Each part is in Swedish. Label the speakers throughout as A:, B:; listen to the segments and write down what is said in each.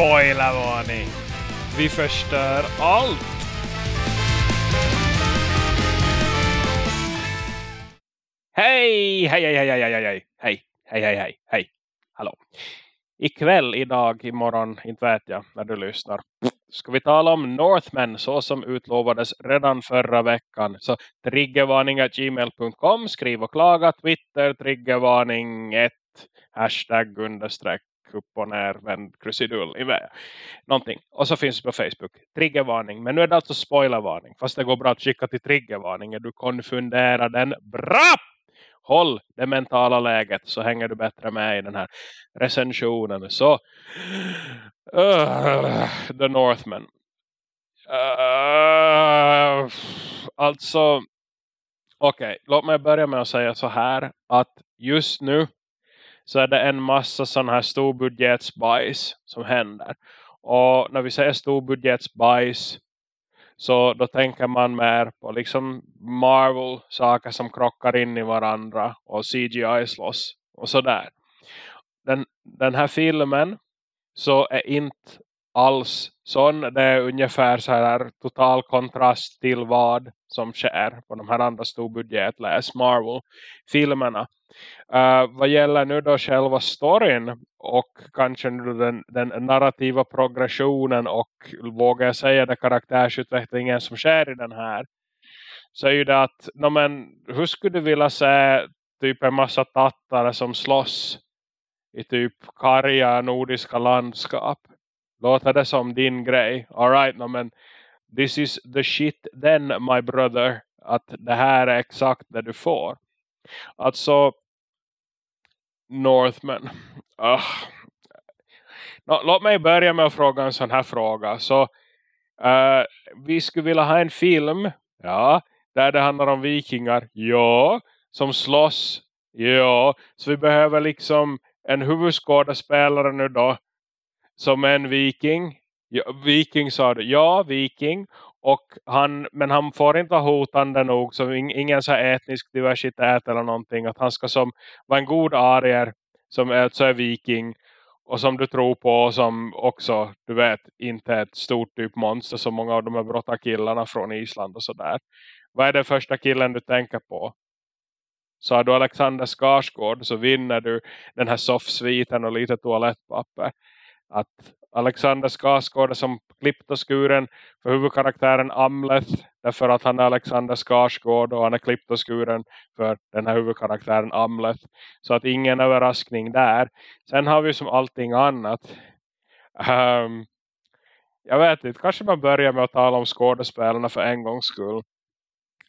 A: Spoilervarning! Vi förstör allt! Hej! Hej, hej, hej, hej, hej, hej, hej, hej, hej, hej, hej, hallå. Ikväll, idag, imorgon, inte vet jag när du lyssnar. Ska vi tala om Northmen så som utlovades redan förra veckan. Så triggervarning.gmail.com, skriv och klaga, Twitter, triggervarning 1, hashtag understreck upp och ner, vänd krusidull i. Någonting. Och så finns det på Facebook. Triggervarning. Men nu är det alltså spoilervarning. Fast det går bra att skicka till triggervarningen. Du konfunderar den bra! Håll det mentala läget så hänger du bättre med i den här recensionen. Så uh, The Northman. Uh, alltså okej, okay, låt mig börja med att säga så här att just nu så är det en massa sån här storbudgetsbajs som händer. Och när vi säger storbudgetsbajs så då tänker man mer på liksom Marvel saker som krockar in i varandra och CGI slåss och sådär. Den, den här filmen så är inte alls sån. Det är ungefär så här total kontrast till vad som sker på de här andra storbudget läs Marvel-filmerna. Uh, vad gäller nu då själva storyn och kanske nu den, den narrativa progressionen och vågar jag säga den karaktärsutvecklingen som sker i den här så är ju det att no, men, hur skulle du vilja se typ en massa tattare som slåss i typ karga nordiska landskap låter det som din grej alright no, men this is the shit then my brother att det här är exakt det du får alltså Northman. Ah. Uh. No, låt mig börja med att fråga en sån här fråga. Så uh, vi skulle vilja ha en film. Ja. Där det handlar om vikingar. Ja. Som slåss. Ja. Så vi behöver liksom en huvudskådespelare nu då. Som en viking. Ja, viking sa du. Ja, viking. Och han, men han får inte vara hotande nog så ingen så etnisk diversitet eller någonting. Att han ska som vara en god arier som är, så är viking och som du tror på och som också, du vet, inte är ett stort typ monster som många av de här brottarkillarna från Island och sådär. Vad är den första killen du tänker på? Så har du Alexander Skarsgård så vinner du den här soffsviten och lite toalettpapper. Att Alexander Skarsgård är som klippt och skuren för huvudkaraktären Amleth. Därför att han är Alexander Skarsgård och han är klippt och skuren för den här huvudkaraktären Amleth. Så att ingen överraskning där. Sen har vi som allting annat. Um, jag vet inte, kanske man börjar med att tala om skådespelarna för en gångs skull.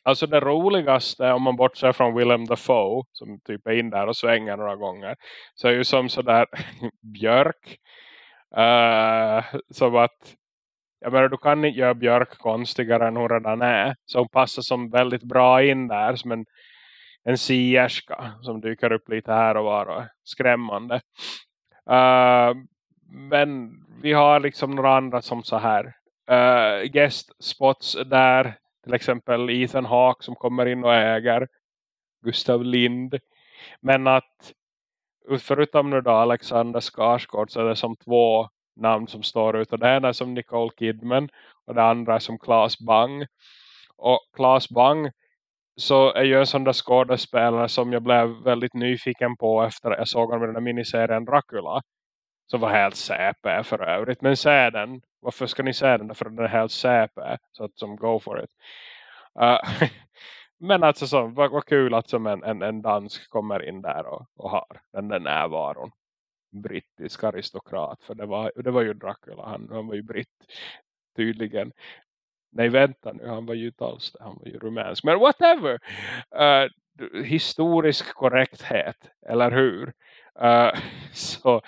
A: Alltså det roligaste om man bortser från Willem Dafoe som typ är in där och svänger några gånger. Så är ju som sådär Björk Uh, som att jag menar, du kan inte göra Björk konstigare än hon redan är. Så hon passar som väldigt bra in där som en, en sierska som dyker upp lite här och var och är skrämmande. Uh, men vi har liksom några andra som så här uh, guest spots där. Till exempel Ethan Hawke som kommer in och äger Gustav Lind. Men att förutom nu då Alexander Skarsgård så är det som två namn som står ut. Och det ena är som Nicole Kidman och det andra är som Claes Bang. Och Claes Bang så är ju en sån där skådespelare som jag blev väldigt nyfiken på efter jag såg honom i den där miniserien Dracula. Som var helt säpe för övrigt. Men se den. Varför ska ni se den? För den är helt säpe. Så att som go for it. Uh, Men alltså så, vad, vad kul att som en, en, en dansk kommer in där och, och har den där närvaron. Brittisk aristokrat. För det var, det var ju Dracula. Han, han var ju britt tydligen. Nej vänta nu, han var ju inte alls det. Han var ju rumänsk. Men whatever. Uh, historisk korrekthet. Eller hur? Uh, så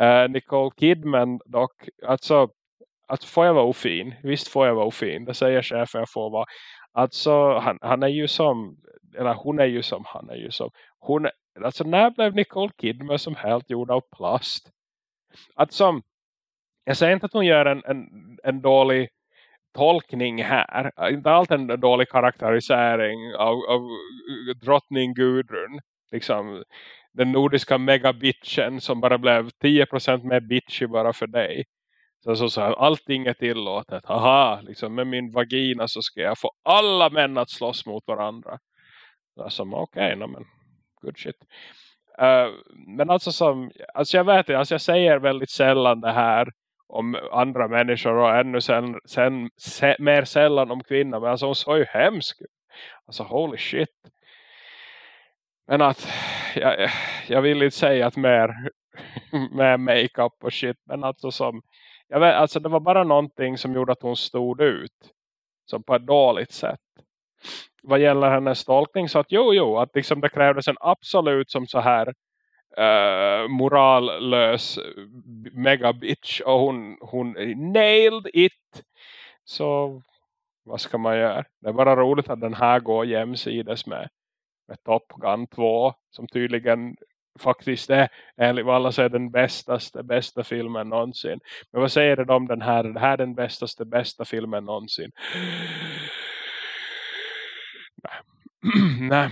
A: uh, Nicole Kidman dock. Alltså, att får jag vara ofin? Visst får jag vara ofin. Det säger chefen jag får vara. Alltså han, han är ju som eller hon är ju som han är ju som hon, alltså när blev Nicole Kidman som helt gjord av plast? Alltså jag säger inte att hon gör en, en, en dålig tolkning här. Inte allt en dålig karaktärisering av, av drottning Gudrun. Liksom den nordiska megabitchen som bara blev 10% mer bitchy bara för dig. Så, så, så allting är tillåtet. Haha, liksom med min vagina så ska jag få alla män att slåss mot varandra. Okej, okay, men good shit. Uh, men alltså som, alltså jag vet alltså jag säger väldigt sällan det här om andra människor och ännu sen, sen, se, mer sällan om kvinnor. Men alltså hon såg ju hemsk. Alltså holy shit. Men att jag, jag vill inte säga att mer med makeup och shit. Men alltså som jag vet, alltså det var bara någonting som gjorde att hon stod ut. Som på ett dåligt sätt. Vad gäller hennes tolkning så att jo jo. Att liksom det krävdes en absolut som så här uh, morallös megabitch. Och hon, hon nailed it. Så vad ska man göra? Det är bara roligt att den här går jämsides med, med Top Gun 2 som tydligen faktiskt är enligt vad alla säger den bästaste, bästa filmen någonsin. Men vad säger det om den här? Det här är den bästaste, bästa filmen någonsin. Nej. Nej.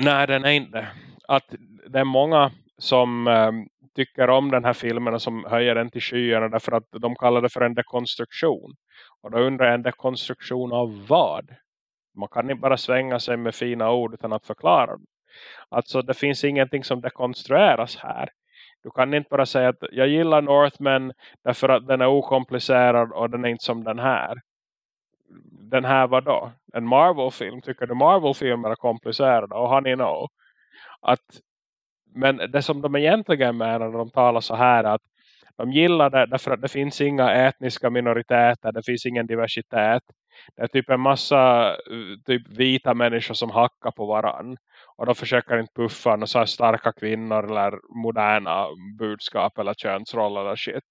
A: Nej, den är inte. Att det är många som um, tycker om den här filmen och som höjer den till skyarna därför att de kallar det för en dekonstruktion. Och då undrar jag en dekonstruktion av vad? Man kan inte bara svänga sig med fina ord utan att förklara Alltså det finns ingenting som dekonstrueras här. Du kan inte bara säga att jag gillar Northman därför att den är okomplicerad och den är inte som den här. Den här var då? En Marvel-film. Tycker du Marvel-filmer är komplicerade? Och honey no. Att, men det som de egentligen menar när de talar så här att de gillar det därför att det finns inga etniska minoriteter. Det finns ingen diversitet. Det är typ en massa eh, typ vita människor som hackar på varann. Och de försöker inte puffa några så starka kvinnor eller moderna budskap eller könsroller eller shit.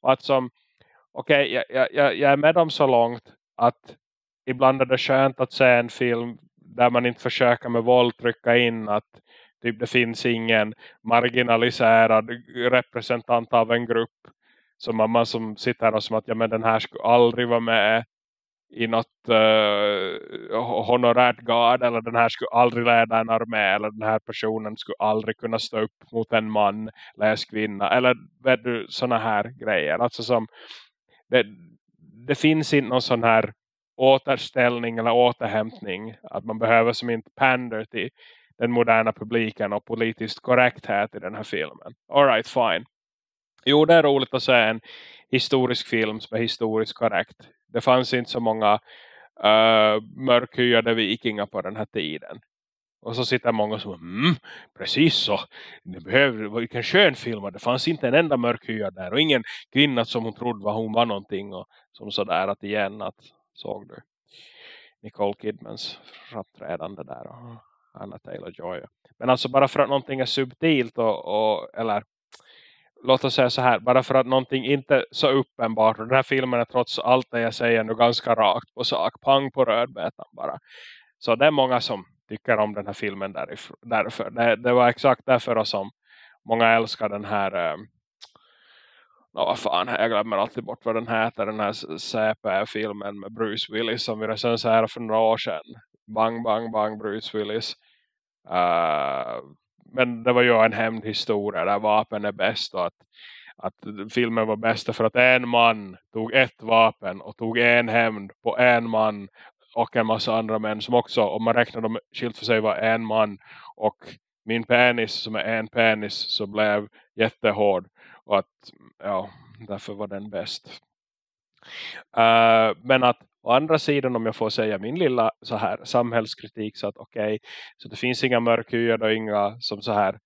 A: Och att som, okej, okay, jag, jag, jag är med dem så långt att ibland är det skönt att se en film där man inte försöker med våld trycka in att typ det finns ingen marginaliserad representant av en grupp som man som sitter och som att ja, men den här skulle aldrig vara med i något eh, uh, honorärt gard eller den här skulle aldrig leda en armé eller den här personen skulle aldrig kunna stå upp mot en man eller kvinna eller vet du sådana här grejer alltså som det, det finns inte någon sån här återställning eller återhämtning att man behöver som inte pander till den moderna publiken och politiskt korrekthet i den här filmen. Alright, fine. Jo, det är roligt att se en historisk film som är historiskt korrekt. Det fanns inte så många uh, mörkhyade vikingar på den här tiden. Och så sitter många som, mm, precis så. Det behövde, vilken skön film. Det fanns inte en enda mörkhyad där. Och ingen kvinna som hon trodde var hon var någonting. Och som sådär att igen, att såg du Nicole Kidmans framträdande där. Och Anna Taylor-Joy. Men alltså bara för att någonting är subtilt och, och eller låt oss säga så här, bara för att någonting inte är så uppenbart och den här filmen är trots allt det jag säger nu ganska rakt på sak, pang på rödbetan bara. Så det är många som tycker om den här filmen därför. Det, det var exakt därför som många älskar den här äh, vad fan, jag glömmer alltid bort vad den heter, den här CP-filmen med Bruce Willis som vi recenserade för några år sedan. Bang, bang, bang, Bruce Willis. Uh, men det var ju en hämndhistoria där vapen är bäst och att, att filmen var bäst för att en man tog ett vapen och tog en hämnd på en man och en massa andra män som också, om man räknar dem skilt för sig var en man och min penis som är en penis så blev jättehård och att ja, därför var den bäst. Uh, men att Å andra sidan om jag får säga min lilla så här samhällskritik så att okej, okay, så det finns inga mörkhyade och inga som så här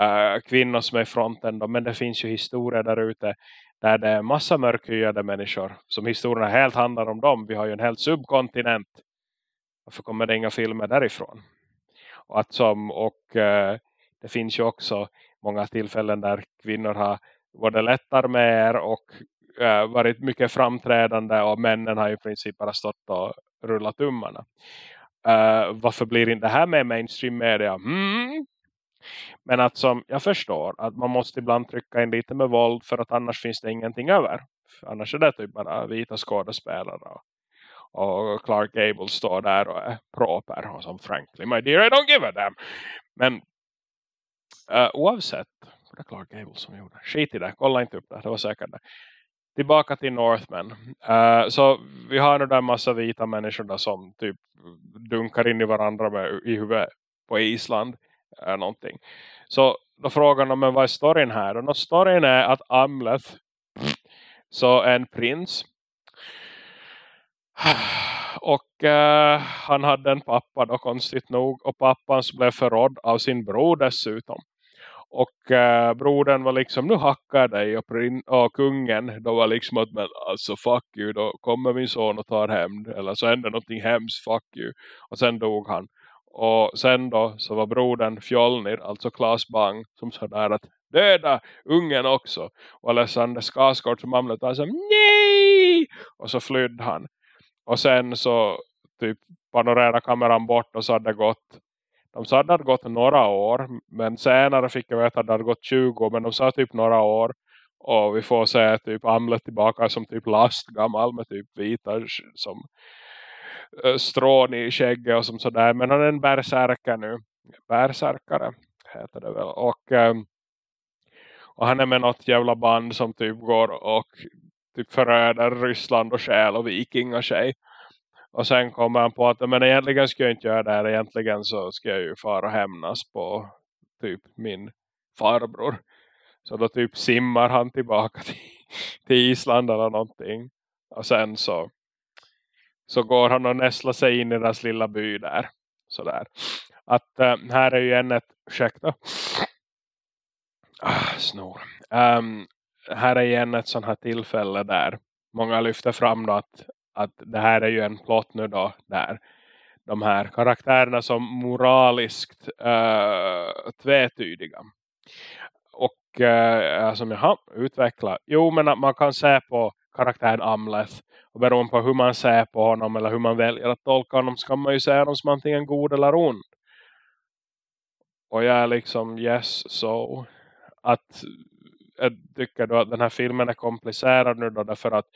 A: uh, kvinnor som är i fronten då, men det finns ju historier där ute där det är massa mörkhyade människor som historierna helt handlar om dem. Vi har ju en helt subkontinent. Varför kommer det inga filmer därifrån? Och, att som, och uh, det finns ju också många tillfällen där kvinnor har både lättar med och äh, varit mycket framträdande och männen har i princip bara stått och rullat tummarna. Äh, varför blir inte det här med mainstream media? Mm. Men att som jag förstår att man måste ibland trycka in lite med våld för att annars finns det ingenting över. För annars är det typ bara vita skådespelare och, och Clark Gable står där och är proper och som frankly my dear I don't give a damn. Men uh, oavsett det är Clark Gable som gjorde. Skit i det, kolla inte upp det, det var säkert det tillbaka till Northmen. Uh, så vi har nu där massa vita människor där som typ dunkar in i varandra med, i huvudet på Island. Uh, någonting. Så då frågar de, men vad är storyn här? Och storyn är att Amleth, så en prins, och uh, han hade en pappa då konstigt nog. Och pappan blev förrådd av sin bror dessutom. Och eh, brodern var liksom, nu hackar dig. Och, och kungen då var liksom att, men alltså fuck you. Då kommer min son och tar hämnd. Eller så händer någonting hemskt, fuck you. Och sen dog han. Och sen då så var brodern Fjolnir, alltså Klas Bang, som sa där att döda ungen också. Och Alexander Skarsgård som mamlet var som nej! Och så flydde han. Och sen så typ panorerade kameran bort och så hade det gått de sa att det hade gått några år. Men senare fick jag veta att det hade gått 20 Men de sa typ några år. Och vi får se typ Amlet tillbaka som typ lastgammal med typ vita som strån i skägget och som sådär. Men han är en bärsärkare nu. Bärsärkare heter det väl. Och, ehm, och han är med något jävla band som typ går och typ föröder Ryssland och själ och vikingatjej. Och sen kommer han på att men egentligen ska jag inte göra det här. Egentligen så ska jag ju fara och hämnas på typ min farbror. Så då typ simmar han tillbaka till, till Island eller någonting. Och sen så, så går han och nästlar sig in i deras lilla by där. Sådär. Att äh, här är ju en ett, ursäkta. Ah, snor. Um, här är igen ett sånt här tillfälle där många lyfter fram då att, att det här är ju en plott nu då där de här karaktärerna som moraliskt uh, tvetydiga. Och uh, jag har utvecklat. Jo men att man kan se på karaktären Amleth och beroende på hur man ser på honom eller hur man väljer att tolka honom så kan man ju se honom som antingen god eller ond. Och jag är liksom yes so att jag tycker då att den här filmen är komplicerad nu då därför att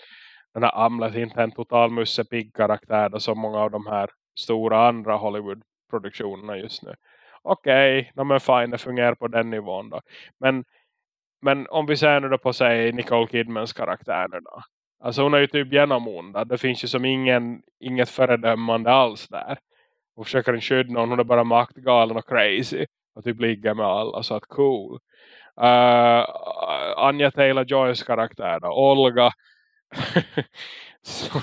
A: den här Amlet inte en total mussepigg karaktär då som många av de här stora andra Hollywood-produktionerna just nu. Okej, okay, no, men fine, det fungerar på den nivån då. Men, men om vi ser nu då på sig Nicole Kidmans karaktär nu då. Alltså hon är ju typ genomonda. Det finns ju som ingen, inget föredömande alls där. Hon försöker inte skydda någon, hon är bara maktgalen och crazy. Och typ ligger med alla, så att cool. Eh, uh, Anja Taylor-Joys karaktär då, Olga. så,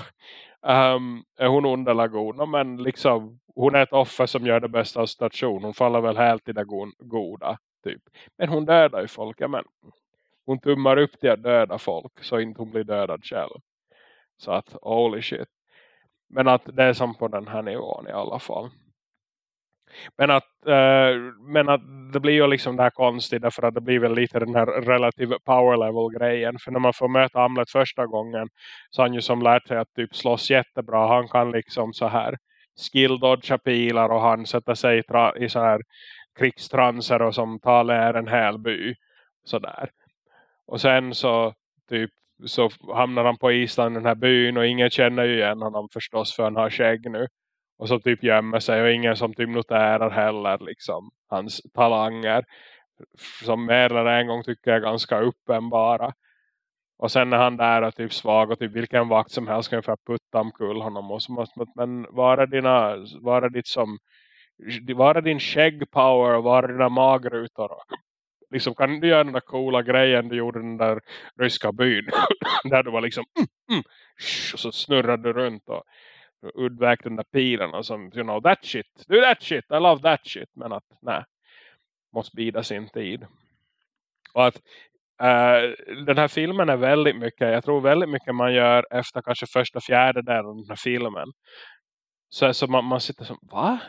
A: um, är hon ond eller god? No, men liksom, hon är ett offer som gör det bästa av station. Hon faller väl helt i det goda. Typ. Men hon dödar ju folk. Ja, men, hon tummar upp till att döda folk. Så inte hon blir dödad själv. Så att, holy shit. Men att det är som på den här nivån i alla fall. Men att, eh, men att det blir ju liksom det här konstigt därför att det blir väl lite den här relativ power level grejen. För när man får möta Amlet första gången så har han ju som lärt sig att typ slåss jättebra. Han kan liksom så här skill dodga pilar och han sätter sig i, i så här krigstranser och som talar en hel by. Sådär. Och sen så typ så hamnar han på Island i den här byn och ingen känner ju igen honom förstås för han har skägg nu och som typ gömmer sig och ingen som typ noterar heller liksom hans talanger. Som mer eller en gång tycker jag är ganska uppenbara. Och sen när han där och typ svag och typ vilken vakt som helst kan för putta omkull honom och så måste men var är dina var är ditt som var är din skäggpower och var är dina magrutor? Liksom kan du göra den där coola grejen du gjorde den där ryska byn? Där du var liksom mm, mm, och så snurrade du runt och uddvägt den där pilen som, you know, that shit, do that shit, I love that shit. Men att, nej, måste bida sin tid. Och att uh, den här filmen är väldigt mycket, jag tror väldigt mycket man gör efter kanske första fjärdedelen av den här filmen. Så, så man, man sitter som, va?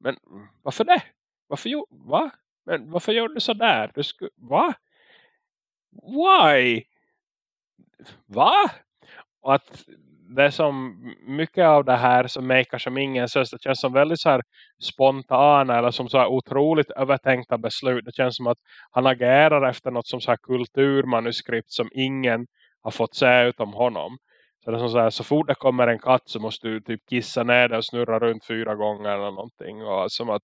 A: Men varför det? Varför, va? Men varför gör du så där? Du sku, va? Why? Va? Och att det är som mycket av det här som makar som ingen sös. Det känns som väldigt så här spontana eller som så här otroligt övertänkta beslut. Det känns som att han agerar efter något som så här kulturmanuskript som ingen har fått se utom honom. Så det är som så här, så fort det kommer en katt så måste du typ kissa ner den och snurra runt fyra gånger eller någonting. Och som att,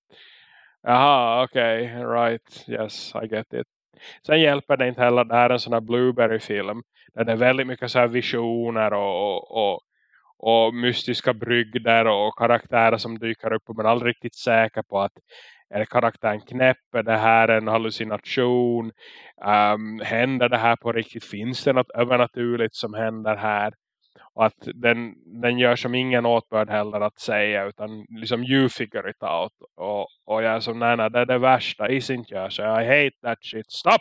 A: jaha, okej, okay, right, yes, I get it. Sen hjälper det inte heller att det här är en sån här Blueberry-film. Där det är väldigt mycket så visioner och, och, och mystiska brygder och karaktärer som dyker upp. Och man är aldrig riktigt säker på att är karaktären knäpp? Är det här en hallucination? Um, händer det här på riktigt? Finns det något övernaturligt som händer här? Och att den, den gör som ingen åtbörd heller att säga. Utan liksom you figure it out. Och, och jag är som nej, nej det är det värsta. Is inte jag. Så I hate that shit. Stop!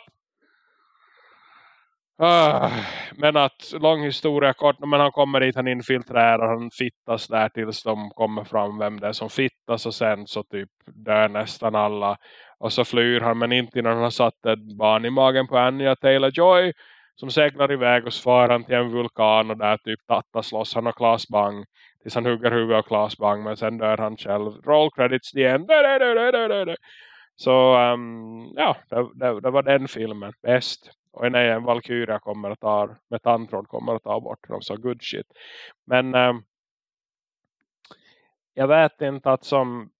A: Uh, ah, men att lång historia kort. Men han kommer dit, han infiltrerar. Han fittas där tills de kommer fram vem det är som fittas. Och sen så typ dör nästan alla. Och så flyr han men inte innan han har satt ett barn i magen på Anya Taylor-Joy som seglar iväg och svarar han till en vulkan och där typ tattas loss han och Klas Bang tills han hugger huvudet av Klas Bang men sen dör han själv. Roll credits the end. Så um, ja, det, det, det, var den filmen. Bäst. Och nej, en Valkyria kommer att ta med tandtråd kommer att ta bort dem. Så good shit. Men um, jag vet inte att som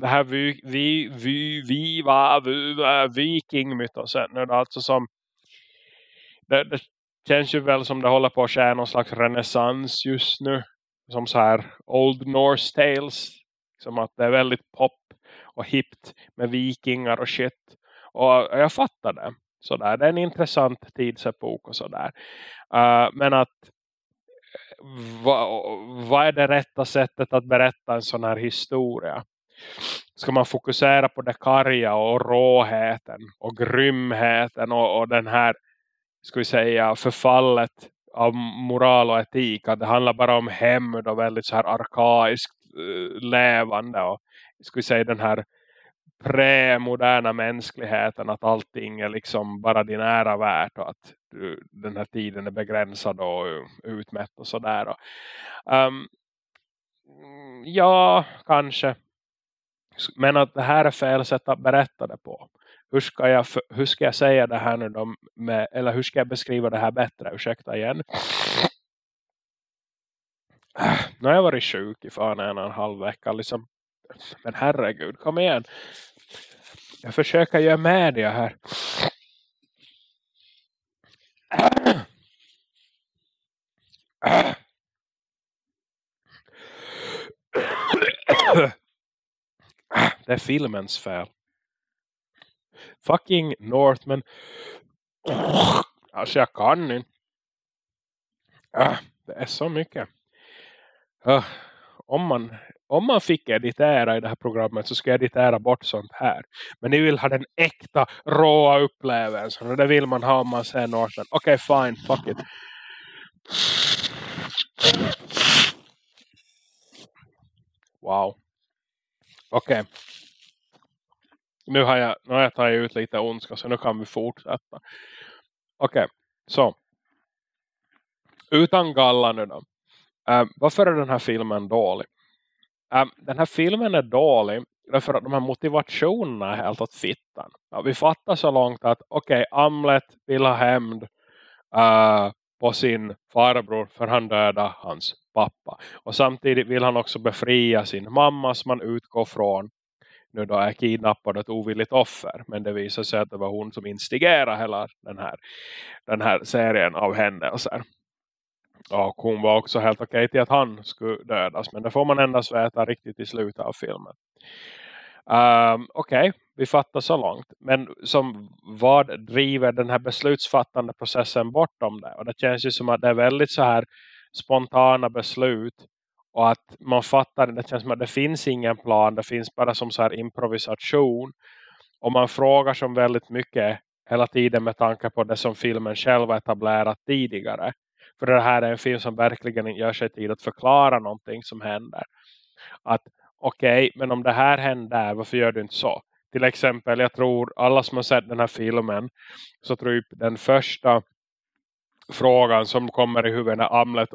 A: det här vi, vi, vi, vi var vikingmytosen. Alltså som det, det känns ju väl som det håller på att ske någon slags renässans just nu. Som så här Old Norse Tales. Som att det är väldigt pop och hippt med vikingar och shit. Och jag fattar det. Så där, det är en intressant tidsepok och sådär. Uh, eh, men att eh, vad, vad är det rätta sättet att berätta en sån här historia? Ska man fokusera på det karga och råheten och grymheten och, och den här ska vi säga förfallet av moral och etik att det handlar bara om hämnd och väldigt så här arkaiskt uh, levande och ska vi säga den här premoderna mänskligheten att allting är liksom bara din ära värt och att du, den här tiden är begränsad och eh, utmätt och sådär. Um, ehm, mm, ja, kanske. Men att det här är fel sätt att berätta det på. Hur ska jag, hur ska jag säga det här nu då med, eller hur ska jag beskriva det här bättre? Ursäkta igen. Nu har jag varit sjuk i fan en och en halv vecka. Liksom. Men herregud, kom igen. Jag försöker göra media här. Det är filmens fel. Fucking Northman. Alltså jag kan inte. Ah, det är så mycket. Ah, om man om man fick editera i det här programmet så ska jag editera bort sånt här. Men ni vill ha den äkta, råa upplevelsen. Och det vill man ha om man ser Northman. Okej, okay, fine. Fuck it. Wow. Okej. Okay. Nu har jag, nu har jag tagit ut lite ondska så nu kan vi fortsätta. Okej, okay. så. Utan galla nu då. Uh, varför är den här filmen dålig? Um, den här filmen är dålig därför att de här motivationerna är helt åt fittan. Ja, vi fattar så långt att okej, okay, Amlet vill ha hämnd uh, på sin farbror för han dödade hans pappa. Och samtidigt vill han också befria sin mamma som man utgår från nu då är kidnappad ett ovilligt offer. Men det visar sig att det var hon som instigerade hela den här, den här serien av händelser. Och hon var också helt okej okay till att han skulle dödas. Men det får man endast veta riktigt i slutet av filmen. Um, okej, okay, vi fattar så långt. Men som vad driver den här beslutsfattande processen bortom det? Och det känns ju som att det är väldigt så här spontana beslut. Och att man fattar, det känns som att det finns ingen plan. Det finns bara som så här improvisation. Och man frågar som väldigt mycket hela tiden med tanke på det som filmen själv har etablerat tidigare. För det här är en film som verkligen gör sig tid att förklara någonting som händer. Att okej, okay, men om det här händer, varför gör du inte så? Till exempel, jag tror alla som har sett den här filmen så tror jag den första frågan som kommer i huvudet när Amlet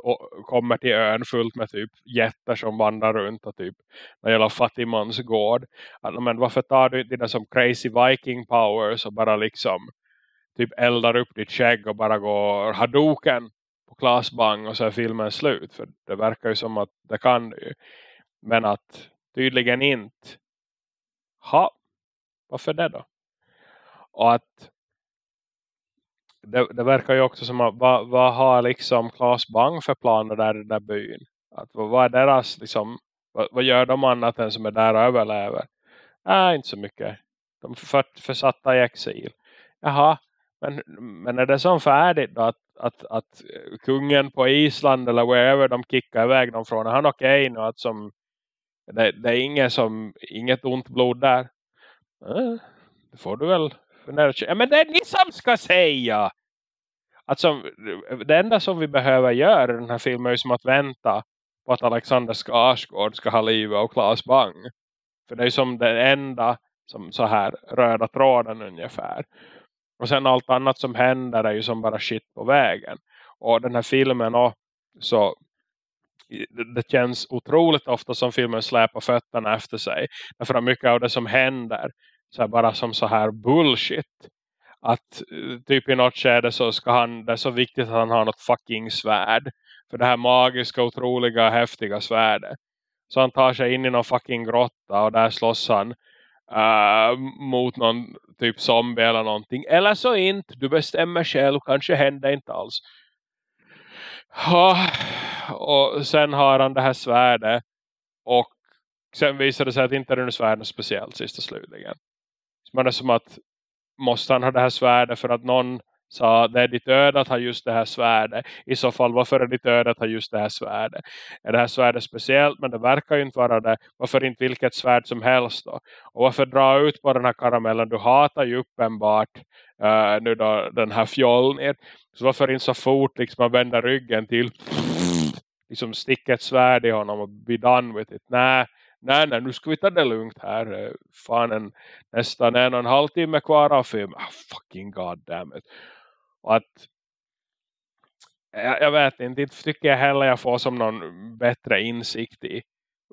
A: kommer till ön fullt med typ jätter som vandrar runt och typ när gäller Fatimans gård. Att, men varför tar du dina som crazy viking powers och bara liksom typ eldar upp ditt skägg och bara går hadoken på klasbang och så är filmen slut. För det verkar ju som att det kan du ju. Men att tydligen inte. Ha, varför det då? Och att det, det, verkar ju också som att vad, vad har liksom Claes Bang för planer där i den där byn? Att, vad är deras liksom, vad, vad, gör de annat än som är där och överlever? Nej, inte så mycket. De är för, försatta i exil. Jaha, men, men är det så färdigt då att, att, att eh, kungen på Island eller wherever de kickar iväg dem från, är han okej okay nu att som det, det, är inget, som, inget ont blod där? Äh, det får du väl ja, men det är ni som ska säga! Alltså, det enda som vi behöver göra i den här filmen är som att vänta på att Alexander Skarsgård ska ha livet och Claes Bang. För det är som den enda som så här röda tråden ungefär. Och sen allt annat som händer är ju som bara shit på vägen. Och den här filmen och så det känns otroligt ofta som filmen släpar fötterna efter sig. Därför att mycket av det som händer så här, bara som så här bullshit. Att eh, typ i något skede så ska han, det är så viktigt att han har något fucking svärd. För det här magiska, otroliga, häftiga svärdet. Så han tar sig in i någon fucking grotta och där slåss han uh, mot någon typ zombie eller någonting. Eller så inte, du bestämmer själv, kanske händer inte alls. Uh, och sen har han det här svärdet och sen visar det sig att inte är det svärden speciellt sista slutligen. Så man är som att måste han ha det här svärdet för att någon sa det är ditt öde att ha just det här svärdet. I så fall varför är ditt öde att ha just det här svärdet? Är det här svärdet speciellt men det verkar ju inte vara det. Varför inte vilket svärd som helst då? Och varför dra ut på den här karamellen? Du hatar ju uppenbart uh, nu då den här fjollen. Så varför inte så fort liksom man vänder ryggen till liksom sticka ett svärd i honom och be done with it? Nej, nej, nej, nu ska vi ta det lugnt här. Eh, Fan, en, nästan en och en halv timme kvar av film. Oh, fucking goddammit. Och att jag, jag vet inte, inte tycker jag heller jag får som någon bättre insikt i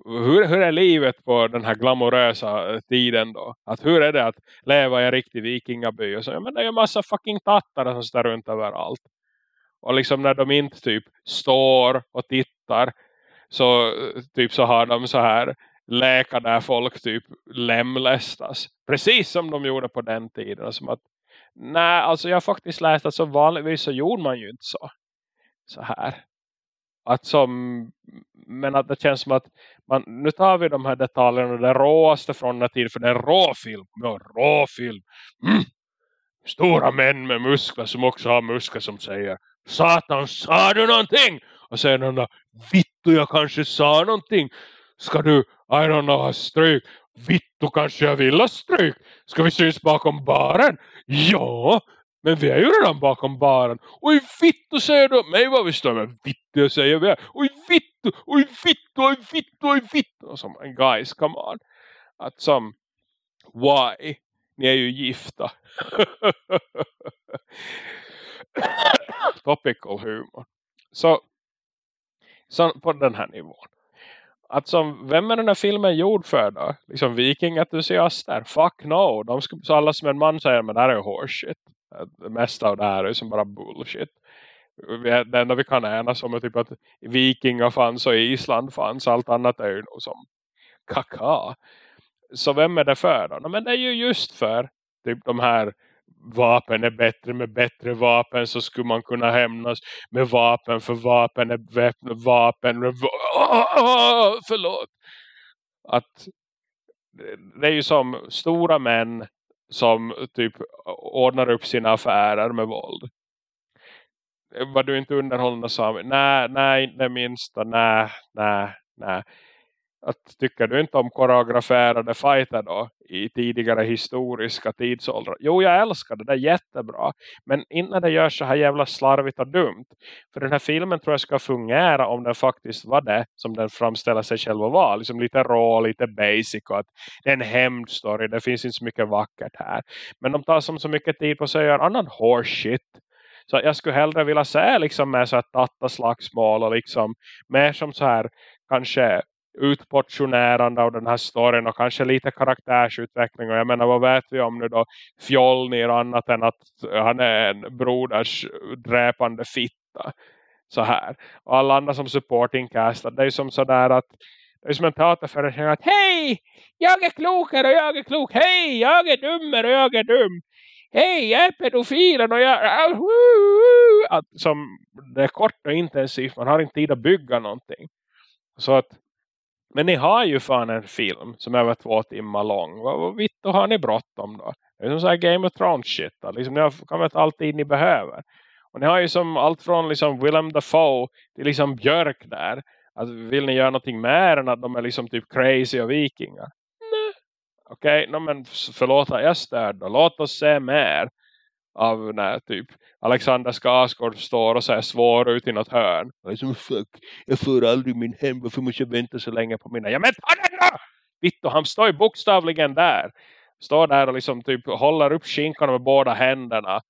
A: hur, hur är livet på den här glamorösa eh, tiden då? Att hur är det att leva i en riktig vikingaby? Och så, ja, men det är ju massa fucking tattare som står runt överallt. Och liksom när de inte typ står och tittar så eh, typ så har de så här läka där folk typ lemlästas. Precis som de gjorde på den tiden. Som att, nej, alltså jag har faktiskt läst att som vanligtvis så gjorde man ju inte så. Så här. Att som, men att det känns som att man, nu tar vi de här detaljerna det råaste från den tiden. För det är en råfilm. Ja, råfilm. Mm. Stora män med muskler som också har muskler som säger Satan, sa du någonting? Och säger den där, vittu jag kanske sa någonting. Ska du, I don't know, ha stryk? Vittu kanske jag vill ha stryk. Ska vi syns bakom baren? Ja, men vi är ju redan bakom baren. Oj vittu säger du mig vad vi står med. Vittu jag säger vi är. Oj vittu, oj vittu, oj vittu, oj vittu. Och som, guys, come on. Att som, why? Ni är ju gifta. Topical humor. Så, så på den här nivån att som, vem är den här filmen gjord för då? Liksom vikingentusiaster? Fuck no. De ska, så alla som en man säger, men det här är ju horseshit. Det mesta av det här är som bara bullshit. Det enda vi kan enas om är typ att vikingar fanns och Island fanns. Allt annat är ju nog som kaka. Så vem är det för då? men det är ju just för typ de här vapen är bättre med bättre vapen så skulle man kunna hämnas. Med vapen för vapen är väpnade vapen. Med va oh, förlåt. Att det är ju som stora män som typ ordnar upp sina affärer med våld. Var du inte underhållande Sami? Nej, nej, inte minsta, nej, nej, nej att tycker du inte om koreograferade fighter då i tidigare historiska tidsåldrar? Jo, jag älskar det. Det är jättebra. Men inte när det görs så här jävla slarvigt och dumt. För den här filmen tror jag ska fungera om den faktiskt var det som den framställer sig själv att vara. Liksom lite rå, lite basic och att det är en hämndstory. Det finns inte så mycket vackert här. Men de tar som så mycket tid på sig att göra annan horseshit. Så jag skulle hellre vilja se liksom med så här tattaslagsmål och liksom mer som så här kanske utportionerande av den här storyn och kanske lite karaktärsutveckling. Och jag menar vad vet vi om nu då Fjolnir annat än att han är en broders dräpande fitta? Så här. Och alla andra som supporting cast det är som sådär att det är som en teaterföreställning att hej! Jag är klokare och jag är klok. Hej! Jag är dummare och jag är dum. Hej! Jag är pedofilen och jag att, som det är kort och intensivt. Man har inte tid att bygga någonting. Så att men ni har ju fan en film som är över två timmar lång. Vad, vad vitt har ni bråttom då? Det är som så här Game of Thrones shit. Då. Liksom, ni har kommit alltid ni behöver. Och ni har ju som allt från liksom Willem Dafoe till liksom Björk där. Att vill ni göra någonting mer än att de är liksom typ crazy och vikingar? Nej. Okej, okay, no, men förlåt jag stör då. Låt oss se mer av när typ Alexander Skarsgård står och ser svår ut i något hörn. Och liksom, fuck, jag får aldrig min hem. Varför måste jag vänta så länge på mina? Ja men ta den då! Vittu, han står ju bokstavligen där. Står där och liksom typ håller upp skinkorna med båda händerna.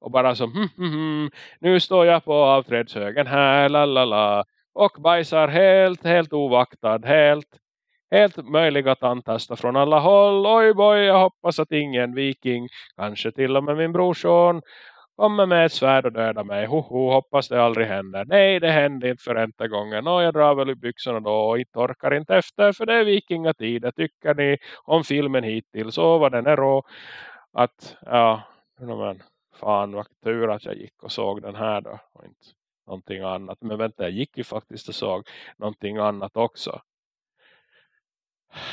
A: Och bara som, hm, hm, hm, nu står jag på avträdshögen här, lalala. Och bajsar helt, helt ovaktad, helt helt möjliga att antasta från alla håll. Oj boy, jag hoppas att ingen viking, kanske till och med min brorson, kommer med ett svärd och döda mig. Hoho, hoppas det aldrig händer. Nej, det hände inte för enda gången. Och jag drar väl i byxorna då och torkar inte efter. För det är vikingatid. Tycker ni om filmen hittills? Så vad den är rå. Att, ja, men, fan vad tur att jag gick och såg den här då. Och inte någonting annat. Men vänta, jag gick ju faktiskt och såg någonting annat också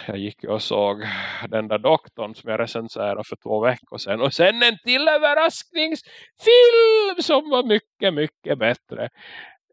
A: jag gick och såg den där doktorn som jag recenserade för två veckor sedan. Och sen en till överraskningsfilm som var mycket, mycket bättre.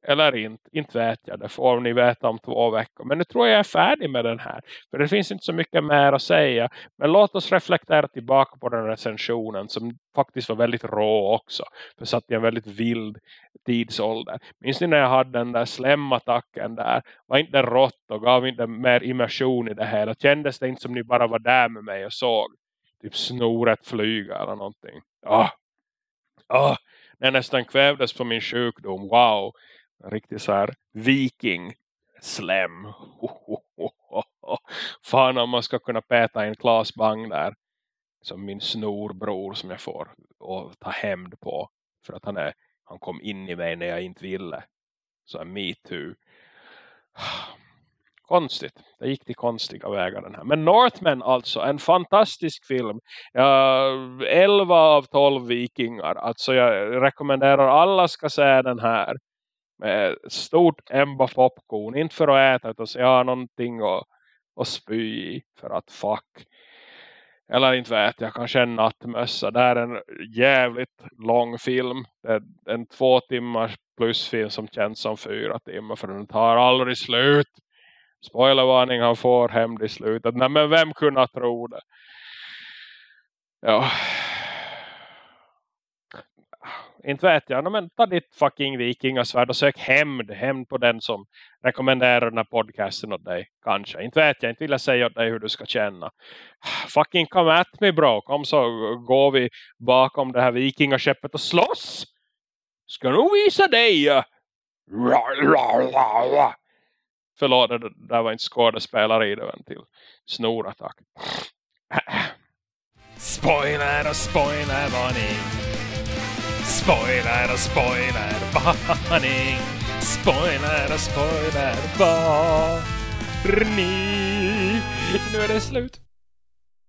A: Eller inte, inte vet jag. Det får ni veta om två veckor. Men nu tror jag jag är färdig med den här. För det finns inte så mycket mer att säga. Men låt oss reflektera tillbaka på den recensionen. Som faktiskt var väldigt rå också. För satt i en väldigt vild tidsålder. Minns ni när jag hade den där slemattacken där? Var inte rått och gav inte mer immersion i det hela. Kändes det inte som ni bara var där med mig och såg. Typ snoret flyga eller någonting. Ah. Ah. När jag nästan kvävdes på min sjukdom. Wow riktigt så här viking slem. Fan om man ska kunna peta en klasbang där. Som min snorbror som jag får och ta hämnd på. För att han, är, han kom in i mig när jag inte ville. Så är me too. Konstigt. Det gick till konstiga vägar den här. Men Northman alltså. En fantastisk film. Ja, 11 av 12 vikingar. Alltså jag rekommenderar alla ska se den här med stort emba popcorn. Inte för att äta utan så jag ah, har någonting att, att spy i för att fuck. Eller inte vet jag, kanske en nattmössa. Det är en jävligt lång film. Det är en två timmars plusfilm som känns som fyra timmar. För den tar aldrig slut. Spoilervarning han får hem i slutet. Nej men vem kunde tro det? Ja inte vet jag. Men ta ditt fucking vikingasvärd och sök hämnd. Hämnd på den som rekommenderar den här podcasten åt dig. Kanske. Inte vet jag. Inte vill jag säga åt dig hur du ska känna. Fucking come at me bro. Kom så går vi bakom det här vikingaskeppet och slåss. Ska nog visa dig. Förlåt, det där var inte skådespelare i det en till snorattack. Spoiler och spoiler varning. Spoiler och spoiler varning. Spoiler och spoiler varning. Nu är det slut.